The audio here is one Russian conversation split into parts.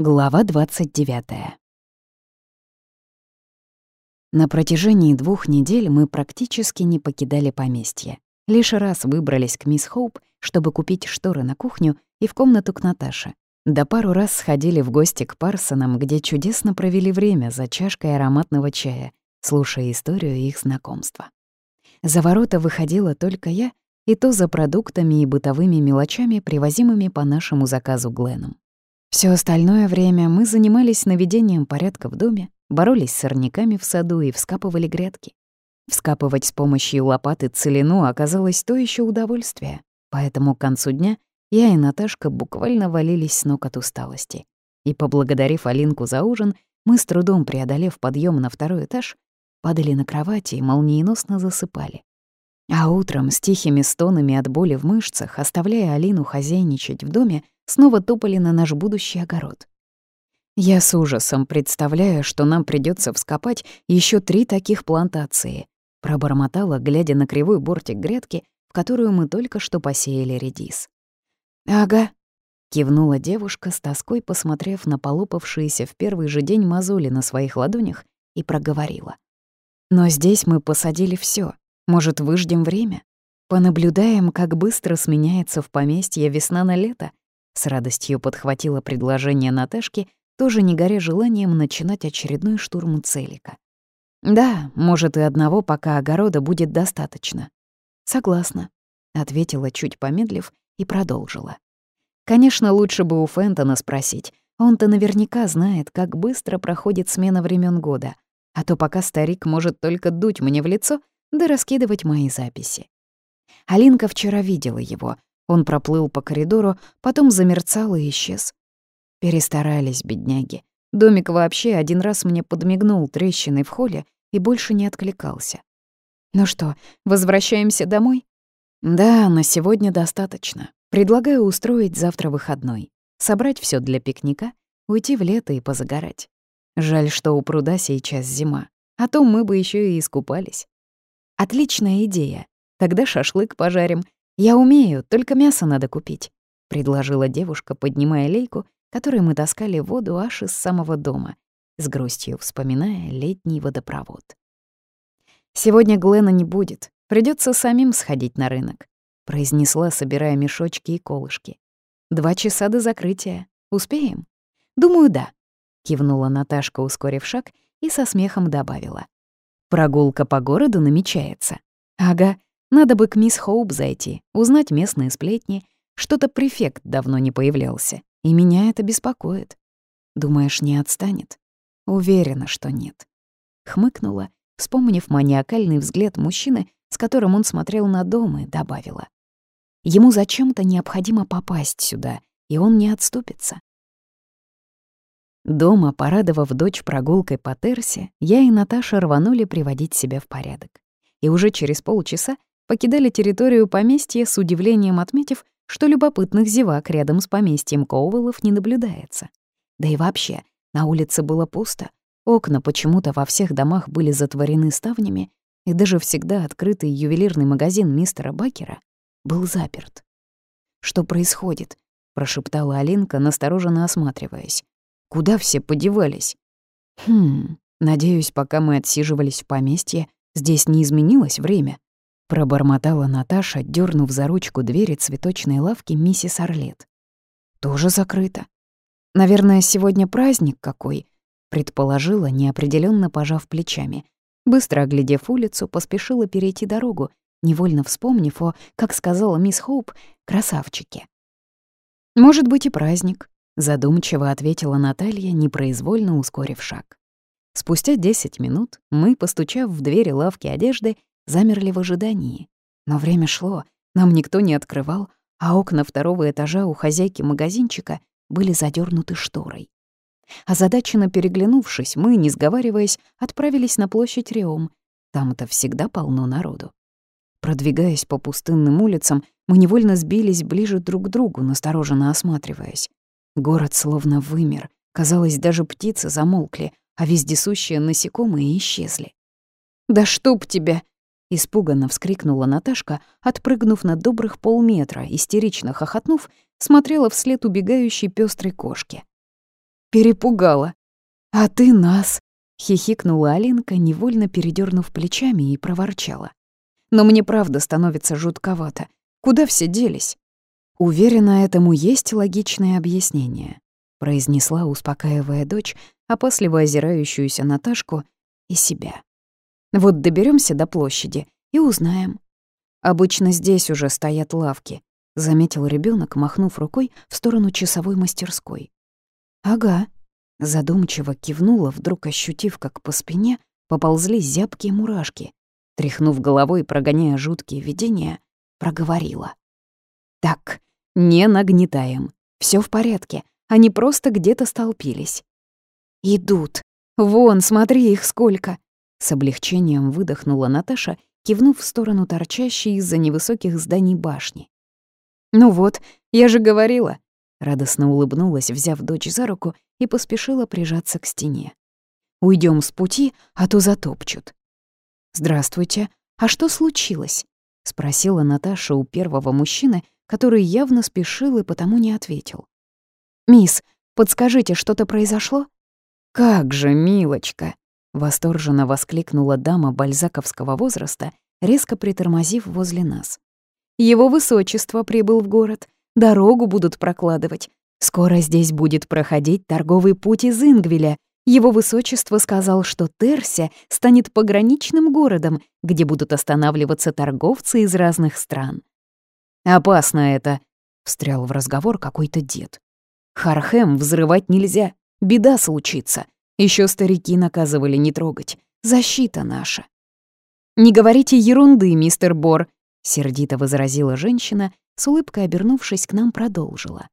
Глава 29. На протяжении двух недель мы практически не покидали поместье. Лишь раз выбрались к мисс Хоуп, чтобы купить шторы на кухню и в комнату к Наташе. Да пару раз сходили в гости к Парсонам, где чудесно провели время за чашкой ароматного чая, слушая историю их знакомства. За ворота выходила только я, и то за продуктами и бытовыми мелочами, привозимыми по нашему заказу Гленом. Все остальное время мы занимались наведением порядка в доме, боролись с сорняками в саду и вскапывали грядки. Вскапывать с помощью лопаты целину оказалось то еще удовольствие, поэтому к концу дня я и Наташка буквально валились с ног от усталости. И, поблагодарив Алинку за ужин, мы с трудом преодолев подъем на второй этаж, падали на кровати и молниеносно засыпали. А утром с тихими стонами от боли в мышцах, оставляя Алину хозяйничать в доме, снова топали на наш будущий огород. Я с ужасом представляю, что нам придется вскопать еще три таких плантации, пробормотала, глядя на кривой бортик грядки, в которую мы только что посеяли редис. «Ага», — кивнула девушка с тоской, посмотрев на полопавшиеся в первый же день мозоли на своих ладонях, и проговорила. «Но здесь мы посадили все. Может, выждем время? Понаблюдаем, как быстро сменяется в поместье весна на лето, с радостью подхватила предложение Наташки, тоже не горя желанием начинать очередной штурм целика. «Да, может, и одного пока огорода будет достаточно». «Согласна», — ответила, чуть помедлив, и продолжила. «Конечно, лучше бы у Фентона спросить. Он-то наверняка знает, как быстро проходит смена времен года, а то пока старик может только дуть мне в лицо да раскидывать мои записи. Алинка вчера видела его, он проплыл по коридору, потом замерцал и исчез. Перестарались, бедняги. Домик вообще один раз мне подмигнул трещиной в холле и больше не откликался. «Ну что, возвращаемся домой?» «Да, на сегодня достаточно. Предлагаю устроить завтра выходной. Собрать все для пикника, уйти в лето и позагорать. Жаль, что у пруда сейчас зима, а то мы бы еще и искупались. Отличная идея. Тогда шашлык пожарим «Я умею, только мясо надо купить», — предложила девушка, поднимая лейку, которой мы таскали воду аж из самого дома, с грустью вспоминая летний водопровод. «Сегодня Глена не будет, придется самим сходить на рынок», — произнесла, собирая мешочки и колышки. «Два часа до закрытия. Успеем?» «Думаю, да», — кивнула Наташка, ускорив шаг, и со смехом добавила. «Прогулка по городу намечается». «Ага, надо бы к мисс Хоуп зайти, узнать местные сплетни. Что-то префект давно не появлялся, и меня это беспокоит. Думаешь, не отстанет? Уверена, что нет. Хмыкнула, вспомнив маниакальный взгляд мужчины, с которым он смотрел на дом, и добавила. Ему зачем-то необходимо попасть сюда, и он не отступится. Дома, порадовав дочь прогулкой по терсе, я и Наташа рванули приводить себя в порядок. И уже через полчаса покидали территорию поместья с удивлением отметив, что любопытных зевак рядом с поместьем Коувелов не наблюдается. Да и вообще, на улице было пусто, окна почему-то во всех домах были затворены ставнями, и даже всегда открытый ювелирный магазин мистера Бакера был заперт. «Что происходит?» — прошептала Алинка, настороженно осматриваясь. «Куда все подевались?» «Хм, надеюсь, пока мы отсиживались в поместье, здесь не изменилось время», Пробормотала Наташа, дернув за ручку двери цветочной лавки миссис Орлет. «Тоже закрыто. Наверное, сегодня праздник какой», — предположила, неопределенно пожав плечами. Быстро оглядев улицу, поспешила перейти дорогу, невольно вспомнив о, как сказала мисс Хоуп, красавчике. «Может быть и праздник», — задумчиво ответила Наталья, непроизвольно ускорив шаг. Спустя десять минут мы, постучав в двери лавки одежды, замерли в ожидании. Но время шло, нам никто не открывал, а окна второго этажа у хозяйки магазинчика были задернуты шторой. Озадаченно переглянувшись, мы, не сговариваясь, отправились на площадь Реом. Там-то всегда полно народу. Продвигаясь по пустынным улицам, мы невольно сбились ближе друг к другу, настороженно осматриваясь. Город словно вымер. Казалось, даже птицы замолкли, а вездесущие насекомые исчезли. «Да чтоб тебя!» Испуганно вскрикнула Наташка, отпрыгнув на добрых полметра, истерично хохотнув, смотрела вслед убегающей пестрой кошки. перепугала. А ты нас, хихикнула Алинка, невольно передернув плечами и проворчала. Но мне правда становится жутковато. Куда все делись? Уверена, этому есть логичное объяснение, произнесла, успокаивая дочь, после озирающуюся Наташку и себя. Вот доберемся до площади и узнаем. Обычно здесь уже стоят лавки, заметил ребенок, махнув рукой в сторону часовой мастерской. Ага, задумчиво кивнула, вдруг ощутив, как по спине поползли зябкие мурашки. Тряхнув головой, прогоняя жуткие видения, проговорила. «Так, не нагнетаем. Все в порядке. Они просто где-то столпились». «Идут. Вон, смотри их сколько!» С облегчением выдохнула Наташа, кивнув в сторону торчащей из-за невысоких зданий башни. «Ну вот, я же говорила!» Радостно улыбнулась, взяв дочь за руку, и поспешила прижаться к стене. Уйдем с пути, а то затопчут». «Здравствуйте. А что случилось?» — спросила Наташа у первого мужчины, который явно спешил и потому не ответил. «Мисс, подскажите, что-то произошло?» «Как же, милочка!» — восторженно воскликнула дама бальзаковского возраста, резко притормозив возле нас. «Его высочество прибыл в город. Дорогу будут прокладывать. Скоро здесь будет проходить торговый путь из Ингвеля. Его высочество сказал, что Терся станет пограничным городом, где будут останавливаться торговцы из разных стран. «Опасно это», — встрял в разговор какой-то дед. «Хархем взрывать нельзя, беда случится. Еще старики наказывали не трогать. Защита наша». «Не говорите ерунды, мистер Бор», — сердито возразила женщина, с улыбкой обернувшись к нам, продолжила.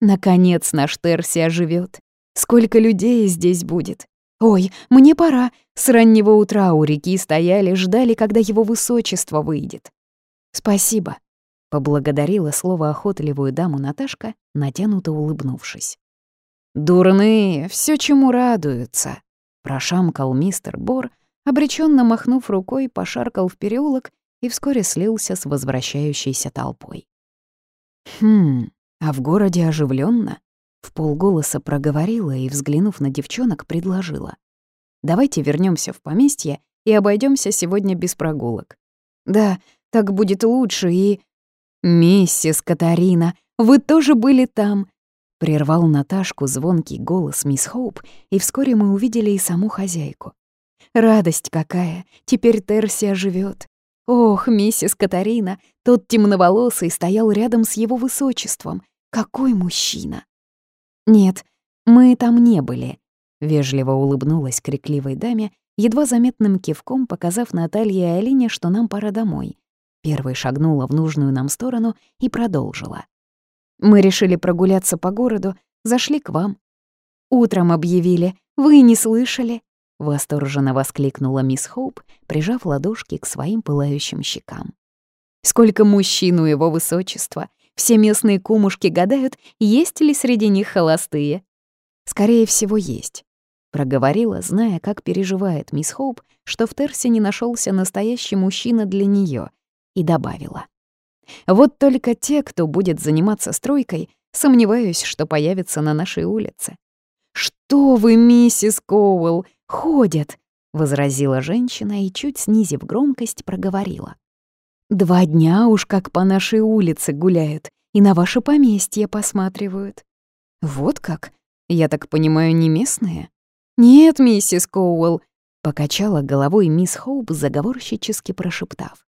«Наконец наш Терси оживет. Сколько людей здесь будет. Ой, мне пора. С раннего утра у реки стояли, ждали, когда его высочество выйдет. Спасибо. Поблагодарила слово охотливую даму Наташка, натянуто улыбнувшись. «Дурные, все чему радуются», — прошамкал мистер Бор, обреченно махнув рукой, пошаркал в переулок и вскоре слился с возвращающейся толпой. «Хм, а в городе оживленно. в полголоса проговорила и, взглянув на девчонок, предложила. «Давайте вернемся в поместье и обойдемся сегодня без прогулок. Да, так будет лучше и...» «Миссис Катарина, вы тоже были там!» Прервал Наташку звонкий голос мисс Хоуп, и вскоре мы увидели и саму хозяйку. «Радость какая! Теперь Терси оживет. Ох, миссис Катарина, тот темноволосый стоял рядом с его высочеством. Какой мужчина!» «Нет, мы там не были», — вежливо улыбнулась крикливой даме, едва заметным кивком показав Наталье и Алине, что нам пора домой. Первой шагнула в нужную нам сторону и продолжила. «Мы решили прогуляться по городу, зашли к вам. Утром объявили, вы не слышали?» Восторженно воскликнула мисс Хоуп, прижав ладошки к своим пылающим щекам. «Сколько мужчин у его высочества! Все местные кумушки гадают, есть ли среди них холостые». «Скорее всего, есть», — проговорила, зная, как переживает мисс Хоуп, что в Терсе не нашелся настоящий мужчина для нее, и добавила. «Вот только те, кто будет заниматься стройкой, сомневаюсь, что появятся на нашей улице». «Что вы, миссис Коуэлл, ходят!» — возразила женщина и, чуть снизив громкость, проговорила. «Два дня уж как по нашей улице гуляют и на ваше поместье посматривают». «Вот как? Я так понимаю, не местные?» «Нет, миссис Коуэлл», — покачала головой мисс Хоуп, заговорщически прошептав.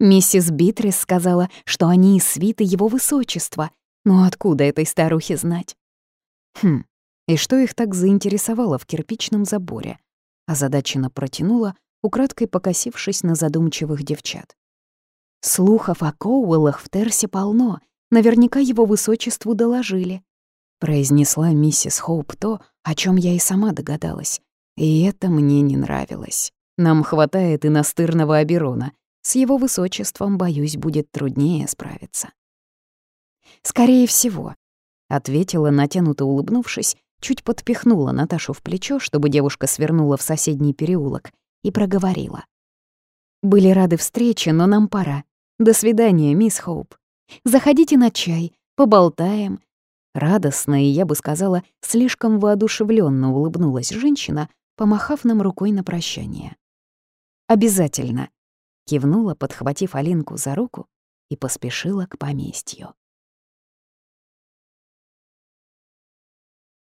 Миссис Битрис сказала, что они из свиты его высочества. Но откуда этой старухе знать? Хм, и что их так заинтересовало в кирпичном заборе? Озадаченно протянула, украдкой покосившись на задумчивых девчат. Слухов о Коуэллах в Терсе полно, наверняка его высочеству доложили. Произнесла миссис Хоуп то, о чем я и сама догадалась. И это мне не нравилось. Нам хватает и настырного Аберона, с его высочеством, боюсь, будет труднее справиться. «Скорее всего», — ответила, натянуто улыбнувшись, чуть подпихнула Наташу в плечо, чтобы девушка свернула в соседний переулок, и проговорила. «Были рады встрече, но нам пора. До свидания, мисс Хоуп. Заходите на чай, поболтаем. Радостно и, я бы сказала, слишком воодушевленно улыбнулась женщина, помахав нам рукой на прощание. «Обязательно!» — кивнула, подхватив Алинку за руку, и поспешила к поместью.